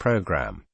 program.